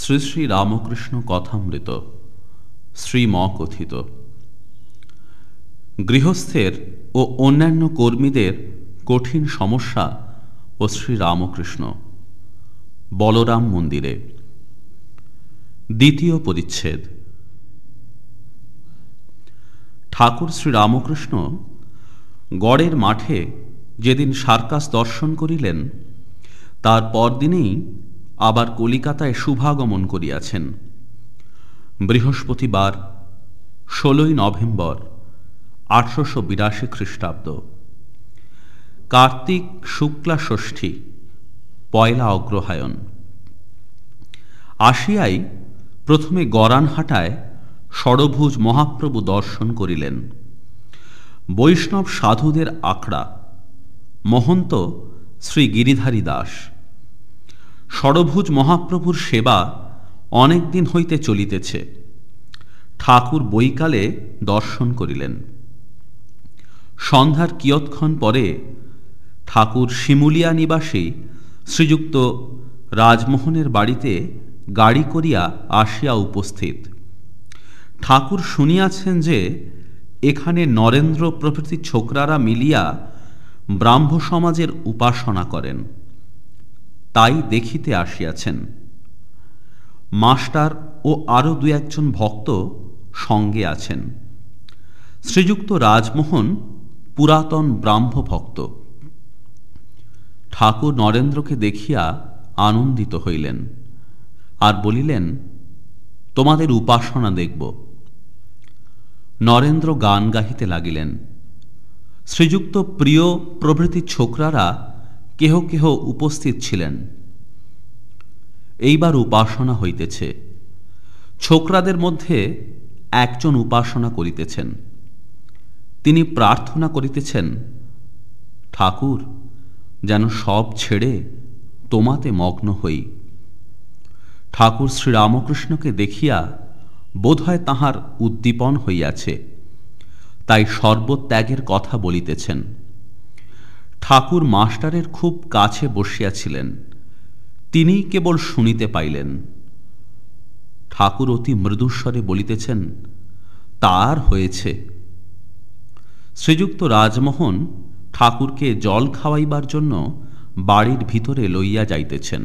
শ্রী শ্রী রামকৃষ্ণ কথামৃত শ্রীম কথিত গৃহস্থের ও অন্যান্য কর্মীদের কঠিন সমস্যা ও শ্রী রামকৃষ্ণ। বলরাম মন্দিরে। দ্বিতীয় পরিচ্ছেদ। ঠাকুর শ্রী রামকৃষ্ণ গড়ের মাঠে যেদিন সার্কাস দর্শন করিলেন, তার পরদিনেই আবার কলিকাতায় শুভাগমন করিয়াছেন। বৃহস্পতিবার, ষোলোই নভেম্বর আঠারোশো বিরাশি খ্রিস্টাব্দ। কার্তিক শুক্লা ষষ্ঠী পয়লা অগ্রহায়ণ। আসিয়াই প্রথমে গরানহাটায় ষড়ভুজ মহাপ্রভু দর্শন করিলেন। বৈষ্ণব সাধুদের আখড়া, মহন্ত শ্রী গিরিধারী দাস। ষড়ভুজ মহাপ্রভুর সেবা অনেক দিন হইতে চলিতেছে। ঠাকুর বৈকালে দর্শন করিলেন। সন্ধ্যার কিয়ৎক্ষণ পরে ঠাকুর শিমুলিয়া নিবাসী শ্রীযুক্ত রাজমোহনের বাড়িতে গাড়ি করিয়া আসিয়া উপস্থিত। ঠাকুর শুনিয়াছেন যে এখানে নরেন্দ্র প্রভৃতি ছোকরারা মিলিয়া ব্রাহ্ম সমাজের উপাসনা করেন। তাই দেখিতে আসিয়াছেন। মাস্টার ও আরও দু একজন ভক্ত সঙ্গে আছেন। শ্রীযুক্ত রাজমোহন পুরাতন ব্রাহ্ম ভক্ত। ঠাকুর নরেন্দ্রকে দেখিয়া আনন্দিত হইলেন আর বলিলেন, তোমাদের উপাসনা দেখব। নরেন্দ্র গান গাহিতে লাগিলেন। শ্রীযুক্ত প্রিয় প্রভৃতি ছোকরারা কেহ কেহ উপস্থিত ছিলেন। এইবার উপাসনা হইতেছে। ছোকরাদের মধ্যে একজন উপাসনা করিতেছেন। তিনি প্রার্থনা করিতেছেন, ঠাকুর, যেন সব ছেড়ে তোমাতে মগ্ন হই। ঠাকুর শ্রীরামকৃষ্ণকে দেখিয়া বোধহয় তাহার উদ্দীপন হইয়াছে। তাই সর্বত্যাগের কথা বলিতেছেন। ঠাকুর মাস্টারের খুব কাছে বসিয়াছিলেন। তিনি কেবল শুনিতে পাইলেন। ঠাকুর অতি মৃদুস্বরে বলিতেছেন, তার হয়েছে। শ্রীযুক্ত রাজমোহন ঠাকুরকে জল খাওয়াইবার জন্য বাড়ির ভিতরে লইয়া যাইতেছেন।